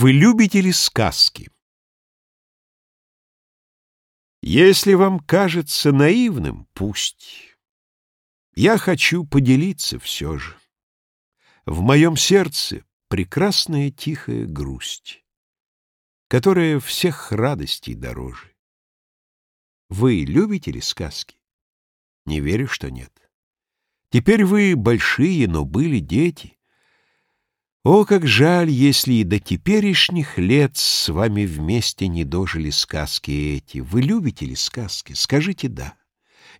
Вы любите ли сказки? Если вам кажется наивным, пусть. Я хочу поделиться все же. В моем сердце прекрасная тихая грусть, которая всех радостей дороже. Вы любите ли сказки? Не верю, что нет. Теперь вы большие, но были дети. О, как жаль, если и до теперешних лет с вами вместе не дожили сказки эти. Вы любите ли сказки? Скажите «да».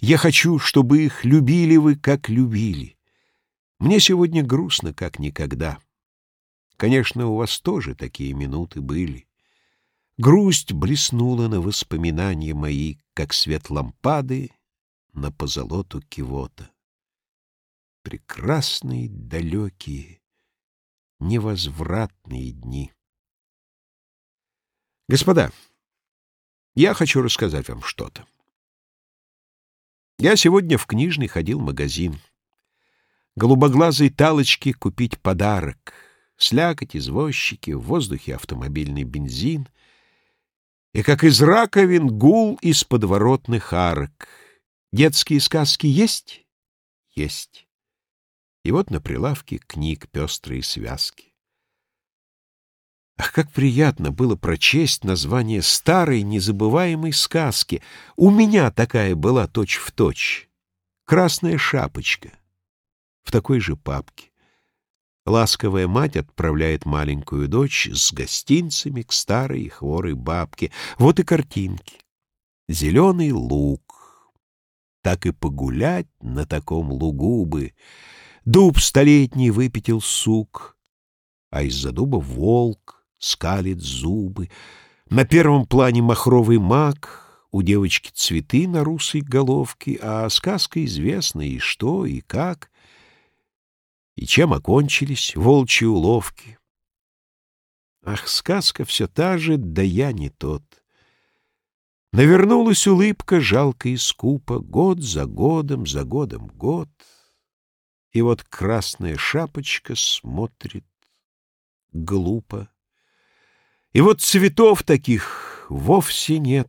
Я хочу, чтобы их любили вы, как любили. Мне сегодня грустно, как никогда. Конечно, у вас тоже такие минуты были. Грусть блеснула на воспоминания мои, как свет лампады на позолоту кивота. Прекрасные, далекие, невозвратные дни. Господа, я хочу рассказать вам что-то. Я сегодня в книжный ходил магазин. Голубоглазой талочке купить подарок. Слякоть, извозчики, в воздухе автомобильный бензин. И как из раковин гул из подворотных арок. Детские сказки есть? Есть. И вот на прилавке книг пестрые связки. Ах, как приятно было прочесть название старой незабываемой сказки. У меня такая была точь-в-точь. «Красная шапочка». В такой же папке. Ласковая мать отправляет маленькую дочь с гостинцами к старой и хворой бабке. Вот и картинки. Зеленый луг. Так и погулять на таком лугу бы — Дуб столетний выпятил сук, а из-за дуба волк скалит зубы. На первом плане махровый мак, у девочки цветы на русой головке, а сказка известна и что, и как, и чем окончились волчьи уловки. Ах, сказка все та же, да я не тот. Навернулась улыбка жалко и скупо, год за годом, за годом год — и вот красная шапочка смотрит глупо. И вот цветов таких вовсе нет,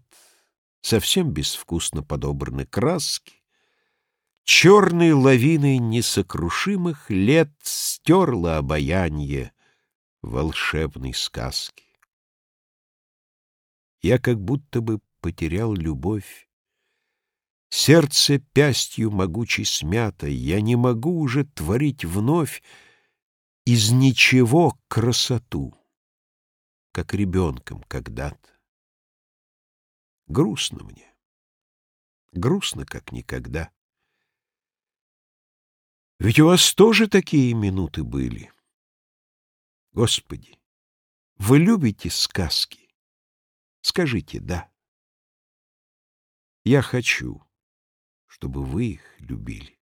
Совсем безвкусно подобраны краски. Черной лавиной несокрушимых лет Стерла обаяние волшебной сказки. Я как будто бы потерял любовь Сердце пястью могучей смято, Я не могу уже творить вновь Из ничего красоту, Как ребенком когда-то. Грустно мне, грустно, как никогда. Ведь у вас тоже такие минуты были. Господи, вы любите сказки? Скажите «да». Я хочу чтобы вы их любили.